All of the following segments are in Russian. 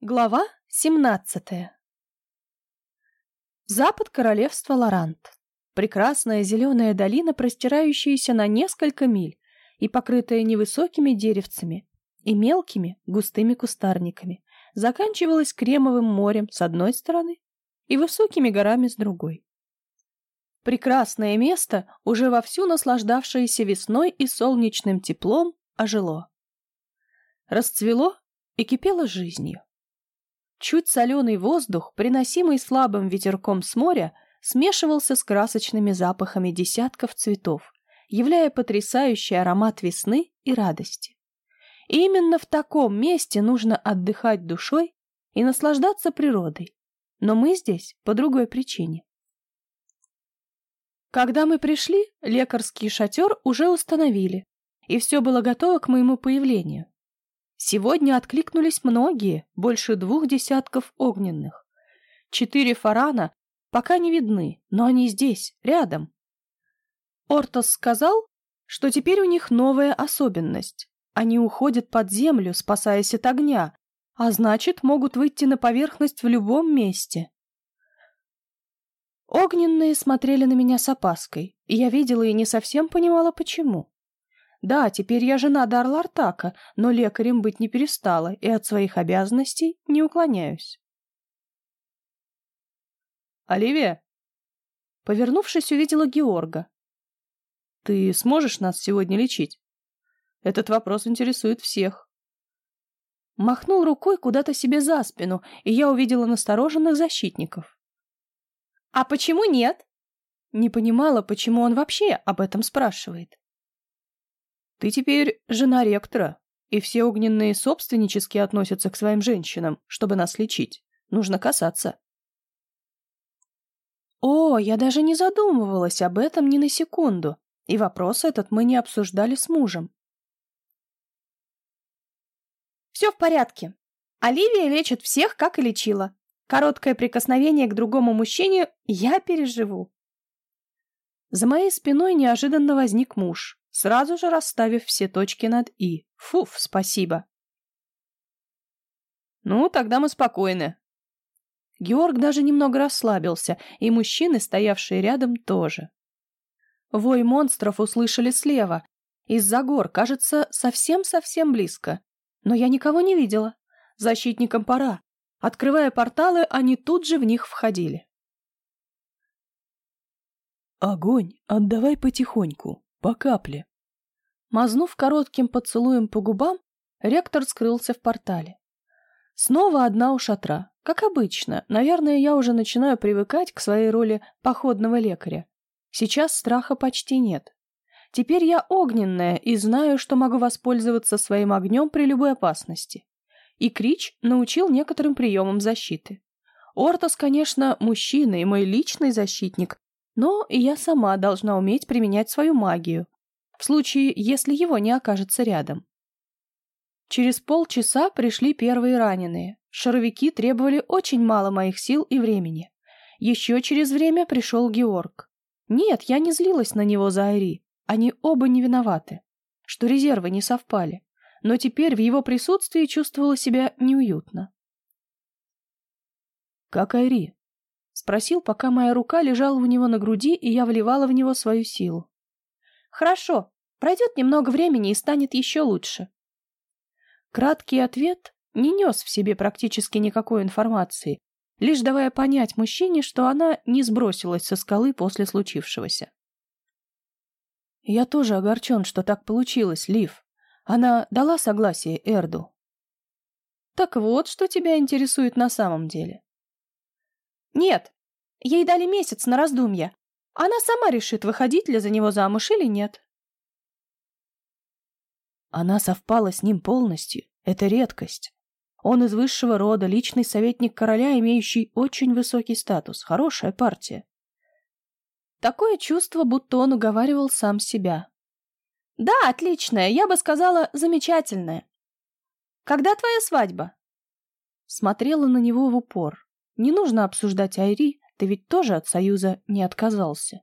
Глава 17 Запад королевства Лорант. Прекрасная зеленая долина, простирающаяся на несколько миль и покрытая невысокими деревцами и мелкими густыми кустарниками, заканчивалась кремовым морем с одной стороны и высокими горами с другой. Прекрасное место, уже вовсю наслаждавшееся весной и солнечным теплом, ожило. Расцвело и кипело жизнью. Чуть соленый воздух, приносимый слабым ветерком с моря, смешивался с красочными запахами десятков цветов, являя потрясающий аромат весны и радости. И именно в таком месте нужно отдыхать душой и наслаждаться природой. Но мы здесь по другой причине. Когда мы пришли, лекарский шатер уже установили, и все было готово к моему появлению. Сегодня откликнулись многие, больше двух десятков огненных. Четыре фарана пока не видны, но они здесь, рядом. Ортос сказал, что теперь у них новая особенность. Они уходят под землю, спасаясь от огня, а значит, могут выйти на поверхность в любом месте. Огненные смотрели на меня с опаской, и я видела и не совсем понимала, почему. Да, теперь я жена Дарла Артака, но лекарем быть не перестала и от своих обязанностей не уклоняюсь. «Оливия?» Повернувшись, увидела Георга. «Ты сможешь нас сегодня лечить? Этот вопрос интересует всех». Махнул рукой куда-то себе за спину, и я увидела настороженных защитников. «А почему нет?» Не понимала, почему он вообще об этом спрашивает. Ты теперь жена ректора, и все огненные собственнически относятся к своим женщинам, чтобы нас лечить. Нужно касаться. О, я даже не задумывалась об этом ни на секунду, и вопрос этот мы не обсуждали с мужем. Все в порядке. Оливия лечит всех, как и лечила. Короткое прикосновение к другому мужчине я переживу. За моей спиной неожиданно возник муж сразу же расставив все точки над «и». Фуф, спасибо. Ну, тогда мы спокойны. Георг даже немного расслабился, и мужчины, стоявшие рядом, тоже. Вой монстров услышали слева. Из-за гор, кажется, совсем-совсем близко. Но я никого не видела. Защитникам пора. Открывая порталы, они тут же в них входили. «Огонь, отдавай потихоньку», по капле. Мазнув коротким поцелуем по губам, ректор скрылся в портале. Снова одна у шатра. Как обычно, наверное, я уже начинаю привыкать к своей роли походного лекаря. Сейчас страха почти нет. Теперь я огненная и знаю, что могу воспользоваться своим огнем при любой опасности. И Крич научил некоторым приемам защиты. Ортос, конечно, мужчина и мой личный защитник, но и я сама должна уметь применять свою магию, в случае, если его не окажется рядом. Через полчаса пришли первые раненые. Шаровики требовали очень мало моих сил и времени. Еще через время пришел Георг. Нет, я не злилась на него за Айри. Они оба не виноваты, что резервы не совпали. Но теперь в его присутствии чувствовала себя неуютно. «Как Айри?» Спросил, пока моя рука лежала у него на груди, и я вливала в него свою силу. «Хорошо, пройдет немного времени и станет еще лучше». Краткий ответ не нес в себе практически никакой информации, лишь давая понять мужчине, что она не сбросилась со скалы после случившегося. «Я тоже огорчен, что так получилось, Лив. Она дала согласие Эрду». «Так вот, что тебя интересует на самом деле. Нет, ей дали месяц на раздумье. Она сама решит, выходить ли за него замуж или нет. Она совпала с ним полностью. Это редкость. Он из высшего рода, личный советник короля, имеющий очень высокий статус. Хорошая партия. Такое чувство, будто он уговаривал сам себя. Да, отличная, я бы сказала, замечательная. Когда твоя свадьба? Смотрела на него в упор. Не нужно обсуждать Айри, ты ведь тоже от Союза не отказался.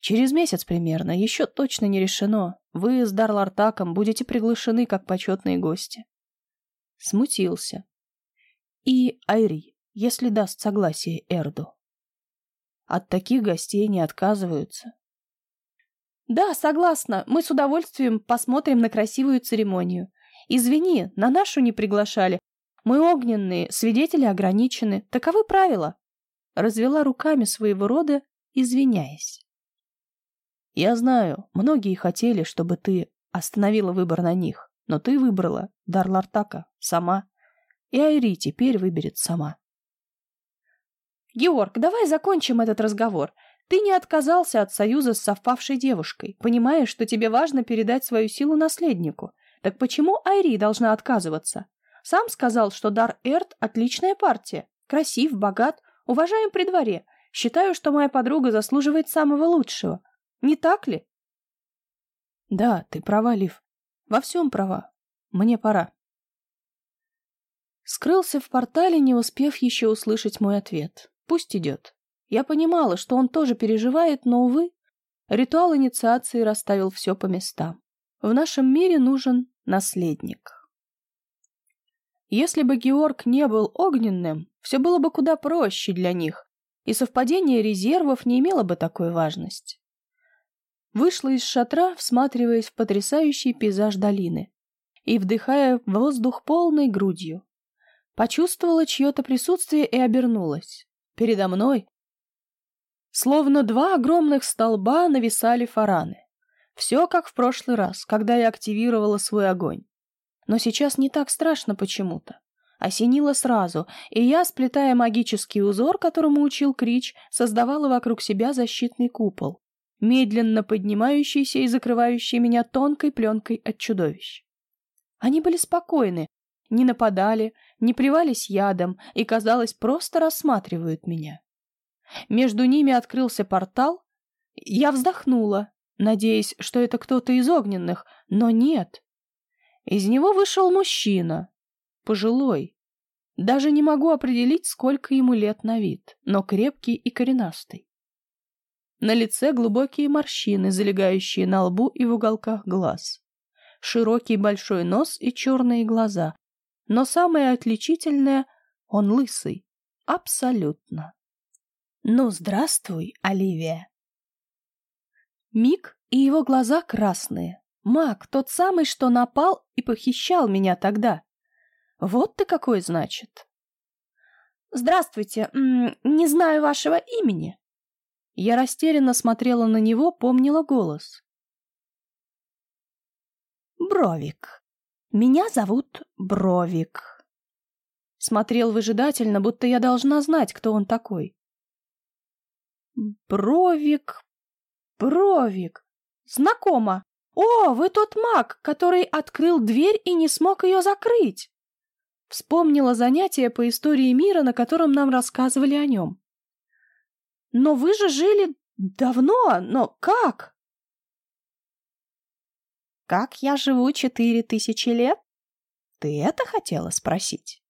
Через месяц примерно, еще точно не решено. Вы с Дарлартаком будете приглашены как почетные гости. Смутился. И Айри, если даст согласие Эрду. От таких гостей не отказываются. Да, согласна. Мы с удовольствием посмотрим на красивую церемонию. Извини, на нашу не приглашали. Мы огненные, свидетели ограничены. Таковы правила. Развела руками своего рода, извиняясь. Я знаю, многие хотели, чтобы ты остановила выбор на них, но ты выбрала Дарлартака сама, и Айри теперь выберет сама. Георг, давай закончим этот разговор. Ты не отказался от союза с совпавшей девушкой, понимаешь, что тебе важно передать свою силу наследнику. Так почему Айри должна отказываться? Сам сказал, что Дар Эрт – отличная партия. Красив, богат, уважаем при дворе. Считаю, что моя подруга заслуживает самого лучшего. Не так ли? Да, ты права, Лив. Во всем права. Мне пора. Скрылся в портале, не успев еще услышать мой ответ. Пусть идет. Я понимала, что он тоже переживает, но, увы, ритуал инициации расставил все по местам. В нашем мире нужен наследник. Если бы Георг не был огненным, все было бы куда проще для них, и совпадение резервов не имело бы такой важности. Вышла из шатра, всматриваясь в потрясающий пейзаж долины и вдыхая воздух полной грудью. Почувствовала чье-то присутствие и обернулась. Передо мной, словно два огромных столба, нависали фараны. Все как в прошлый раз, когда я активировала свой огонь. Но сейчас не так страшно почему-то. Осенило сразу, и я, сплетая магический узор, которому учил Крич, создавала вокруг себя защитный купол, медленно поднимающийся и закрывающий меня тонкой пленкой от чудовищ. Они были спокойны, не нападали, не плевались ядом и, казалось, просто рассматривают меня. Между ними открылся портал. Я вздохнула, надеясь, что это кто-то из огненных, но нет. Из него вышел мужчина, пожилой. Даже не могу определить, сколько ему лет на вид, но крепкий и коренастый. На лице глубокие морщины, залегающие на лбу и в уголках глаз. Широкий большой нос и черные глаза. Но самое отличительное — он лысый. Абсолютно. Ну, здравствуй, Оливия. Миг, и его глаза красные. Маг, тот самый, что напал и похищал меня тогда. Вот ты какой, значит. Здравствуйте, не знаю вашего имени. Я растерянно смотрела на него, помнила голос. Бровик. Меня зовут Бровик. Смотрел выжидательно, будто я должна знать, кто он такой. Бровик, Бровик. Знакомо. О, вы тот маг, который открыл дверь и не смог ее закрыть. Вспомнила занятие по истории мира, на котором нам рассказывали о нем. Но вы же жили давно, но как? Как я живу четыре тысячи лет? Ты это хотела спросить?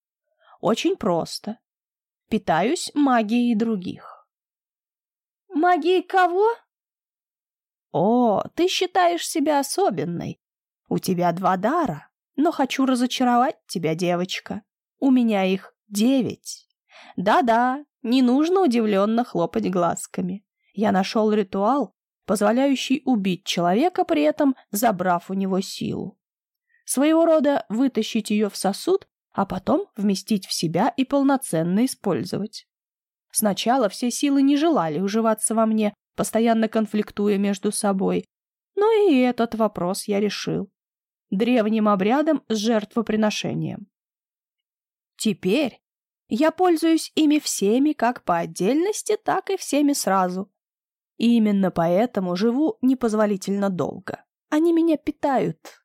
Очень просто. Питаюсь магией других. Магией кого? О, ты считаешь себя особенной. У тебя два дара, но хочу разочаровать тебя, девочка. У меня их девять. Да-да, не нужно удивленно хлопать глазками. Я нашел ритуал, позволяющий убить человека, при этом забрав у него силу. Своего рода вытащить ее в сосуд, а потом вместить в себя и полноценно использовать. Сначала все силы не желали уживаться во мне, постоянно конфликтуя между собой. Но и этот вопрос я решил. Древним обрядом с жертвоприношением. Теперь я пользуюсь ими всеми как по отдельности, так и всеми сразу. И именно поэтому живу непозволительно долго. Они меня питают.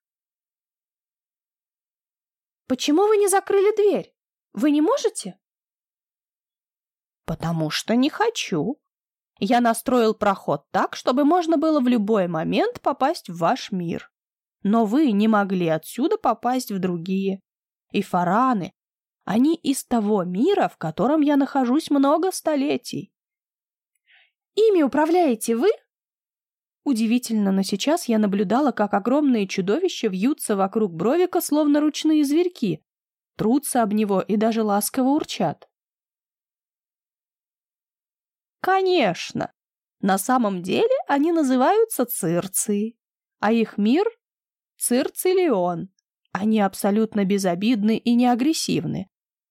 Почему вы не закрыли дверь? Вы не можете? Потому что не хочу. Я настроил проход так, чтобы можно было в любой момент попасть в ваш мир. Но вы не могли отсюда попасть в другие. И фараны, они из того мира, в котором я нахожусь много столетий. Ими управляете вы? Удивительно, но сейчас я наблюдала, как огромные чудовища вьются вокруг Бровика, словно ручные зверьки. трутся об него и даже ласково урчат. Конечно, на самом деле они называются Цирции, а их мир — Цирцилион. Они абсолютно безобидны и не агрессивны.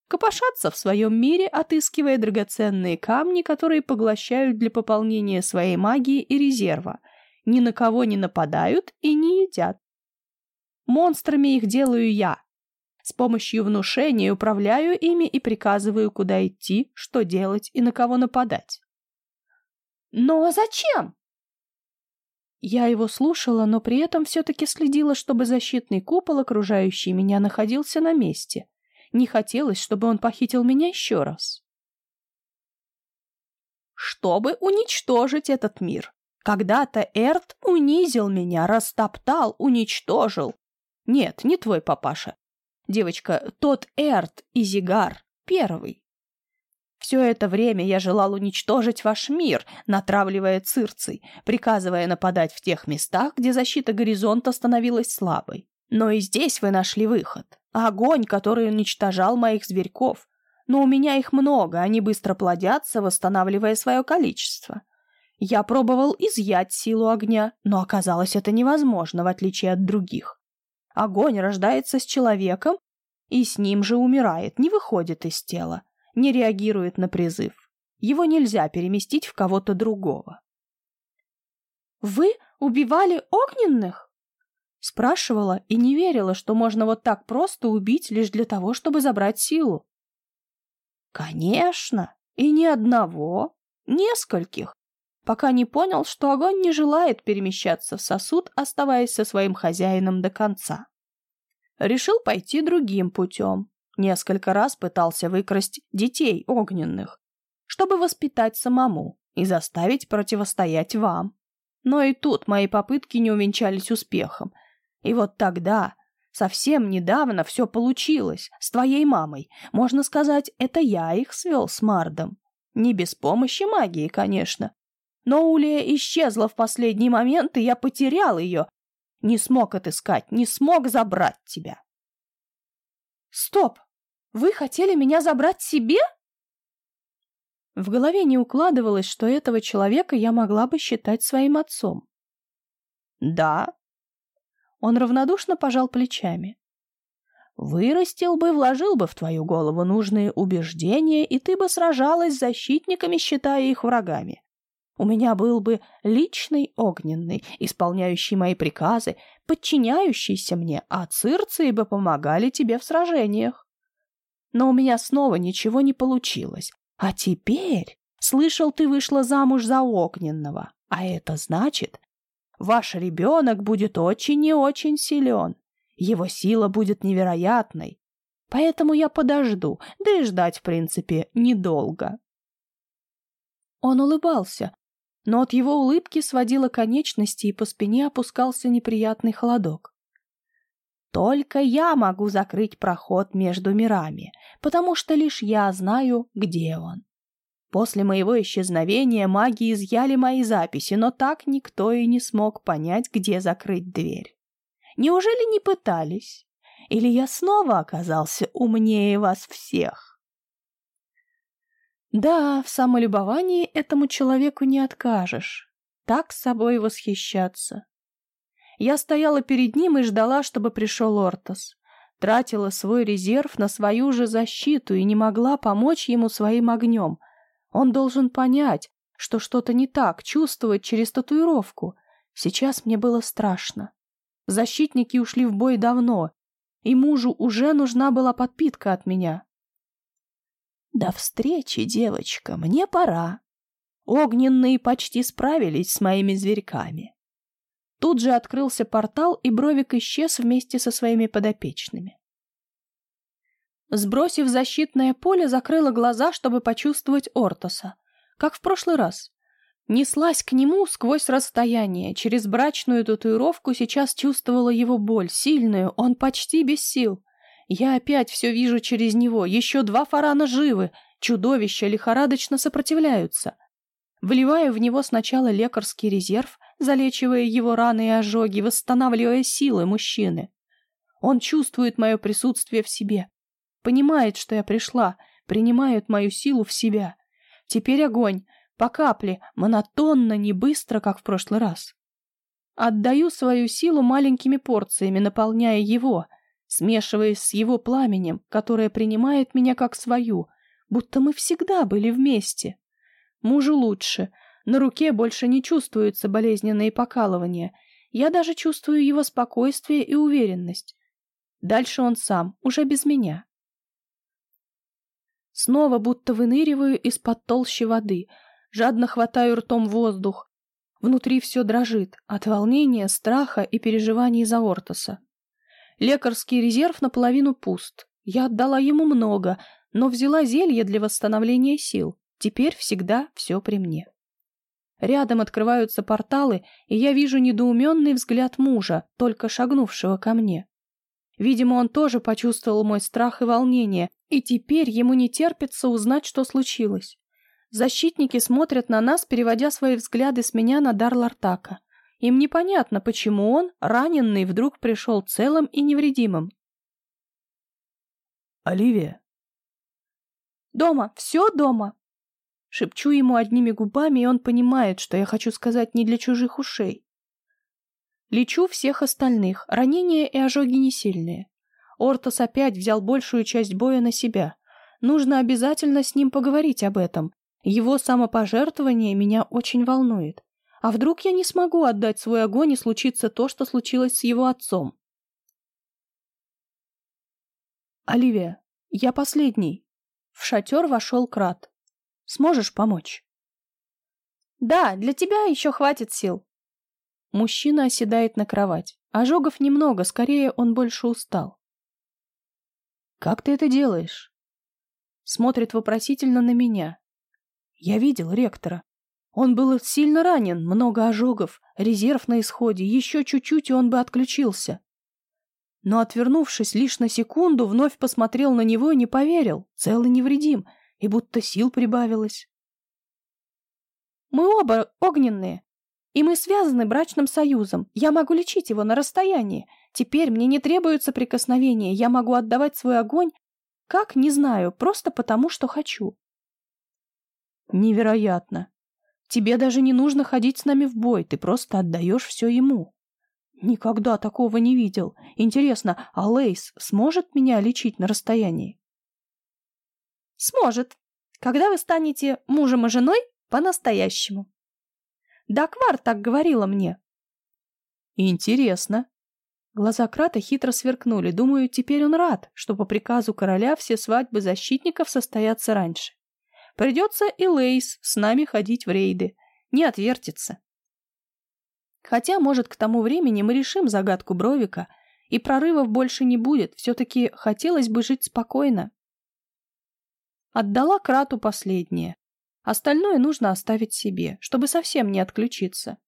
Копошатся в своем мире, отыскивая драгоценные камни, которые поглощают для пополнения своей магии и резерва. Ни на кого не нападают и не едят. Монстрами их делаю я. С помощью внушения управляю ими и приказываю, куда идти, что делать и на кого нападать. «Но зачем?» Я его слушала, но при этом все-таки следила, чтобы защитный купол, окружающий меня, находился на месте. Не хотелось, чтобы он похитил меня еще раз. Чтобы уничтожить этот мир. Когда-то Эрт унизил меня, растоптал, уничтожил. Нет, не твой папаша. Девочка, тот Эрт Изигар, первый. Все это время я желал уничтожить ваш мир, натравливая цирций, приказывая нападать в тех местах, где защита горизонта становилась слабой. Но и здесь вы нашли выход. Огонь, который уничтожал моих зверьков. Но у меня их много, они быстро плодятся, восстанавливая свое количество. Я пробовал изъять силу огня, но оказалось это невозможно, в отличие от других. Огонь рождается с человеком и с ним же умирает, не выходит из тела не реагирует на призыв. Его нельзя переместить в кого-то другого. «Вы убивали огненных?» Спрашивала и не верила, что можно вот так просто убить лишь для того, чтобы забрать силу. «Конечно, и ни одного, нескольких, пока не понял, что огонь не желает перемещаться в сосуд, оставаясь со своим хозяином до конца. Решил пойти другим путем, Несколько раз пытался выкрасть детей огненных, чтобы воспитать самому и заставить противостоять вам. Но и тут мои попытки не увенчались успехом. И вот тогда, совсем недавно, все получилось с твоей мамой. Можно сказать, это я их свел с Мардом. Не без помощи магии, конечно. Но Улия исчезла в последний момент, и я потерял ее. Не смог отыскать, не смог забрать тебя. Стоп! Вы хотели меня забрать себе? В голове не укладывалось, что этого человека я могла бы считать своим отцом. Да. Он равнодушно пожал плечами. Вырастил бы, вложил бы в твою голову нужные убеждения, и ты бы сражалась с защитниками, считая их врагами. У меня был бы личный огненный, исполняющий мои приказы, подчиняющийся мне, а цирции бы помогали тебе в сражениях. Но у меня снова ничего не получилось. А теперь, слышал, ты вышла замуж за огненного, а это значит, ваш ребенок будет очень и очень силен. Его сила будет невероятной. Поэтому я подожду, да и ждать, в принципе, недолго. Он улыбался, но от его улыбки сводило конечности, и по спине опускался неприятный холодок. Только я могу закрыть проход между мирами, потому что лишь я знаю, где он. После моего исчезновения маги изъяли мои записи, но так никто и не смог понять, где закрыть дверь. Неужели не пытались? Или я снова оказался умнее вас всех? Да, в самолюбовании этому человеку не откажешь. Так с собой восхищаться. Я стояла перед ним и ждала, чтобы пришел Ортос. Тратила свой резерв на свою же защиту и не могла помочь ему своим огнем. Он должен понять, что что-то не так, чувствовать через татуировку. Сейчас мне было страшно. Защитники ушли в бой давно, и мужу уже нужна была подпитка от меня. До встречи, девочка, мне пора. Огненные почти справились с моими зверьками. Тут же открылся портал, и Бровик исчез вместе со своими подопечными. Сбросив защитное поле, закрыла глаза, чтобы почувствовать Ортоса, как в прошлый раз. Неслась к нему сквозь расстояние, через брачную татуировку сейчас чувствовала его боль, сильную, он почти без сил. Я опять все вижу через него. Еще два фарана живы. Чудовища лихорадочно сопротивляются. Вливаю в него сначала лекарский резерв, залечивая его раны и ожоги, восстанавливая силы мужчины. Он чувствует мое присутствие в себе. понимает, что я пришла, принимают мою силу в себя. Теперь огонь, по капле, монотонно, не быстро, как в прошлый раз. Отдаю свою силу маленькими порциями, наполняя его, смешиваясь с его пламенем, которое принимает меня как свою, будто мы всегда были вместе. Мужу лучше, на руке больше не чувствуются болезненные покалывания, я даже чувствую его спокойствие и уверенность. Дальше он сам, уже без меня. Снова будто выныриваю из-под толщи воды, жадно хватаю ртом воздух. Внутри все дрожит от волнения, страха и переживаний за Ортоса. Лекарский резерв наполовину пуст. Я отдала ему много, но взяла зелье для восстановления сил. Теперь всегда все при мне. Рядом открываются порталы, и я вижу недоуменный взгляд мужа, только шагнувшего ко мне. Видимо, он тоже почувствовал мой страх и волнение, и теперь ему не терпится узнать, что случилось. Защитники смотрят на нас, переводя свои взгляды с меня на дар Лартака. Им непонятно, почему он, раненый, вдруг пришел целым и невредимым. «Оливия?» «Дома, все дома!» Шепчу ему одними губами, и он понимает, что я хочу сказать не для чужих ушей. Лечу всех остальных, ранения и ожоги не сильные. Ортос опять взял большую часть боя на себя. Нужно обязательно с ним поговорить об этом. Его самопожертвование меня очень волнует. А вдруг я не смогу отдать свой огонь и случится то, что случилось с его отцом? Оливия, я последний. В шатер вошел Крат. Сможешь помочь? Да, для тебя еще хватит сил. Мужчина оседает на кровать. Ожогов немного, скорее он больше устал. Как ты это делаешь? Смотрит вопросительно на меня. Я видел ректора. Он был сильно ранен, много ожогов, резерв на исходе, еще чуть-чуть, и он бы отключился. Но, отвернувшись лишь на секунду, вновь посмотрел на него и не поверил, цел и невредим, и будто сил прибавилось. «Мы оба огненные, и мы связаны брачным союзом. Я могу лечить его на расстоянии. Теперь мне не требуется прикосновения, я могу отдавать свой огонь, как, не знаю, просто потому, что хочу». «Невероятно!» Тебе даже не нужно ходить с нами в бой, ты просто отдаешь все ему. Никогда такого не видел. Интересно, а Лейс сможет меня лечить на расстоянии? Сможет. Когда вы станете мужем и женой по-настоящему. Даквар так говорила мне. Интересно. Глаза Крата хитро сверкнули. Думаю, теперь он рад, что по приказу короля все свадьбы защитников состоятся раньше. Придется и Лейс с нами ходить в рейды. Не отвертится. Хотя, может, к тому времени мы решим загадку Бровика, и прорывов больше не будет. Все-таки хотелось бы жить спокойно. Отдала Крату последнее. Остальное нужно оставить себе, чтобы совсем не отключиться.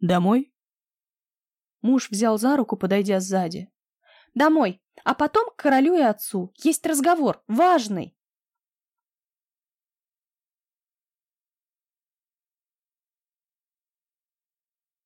«Домой?» Муж взял за руку, подойдя сзади. «Домой, а потом к королю и отцу. Есть разговор, важный!»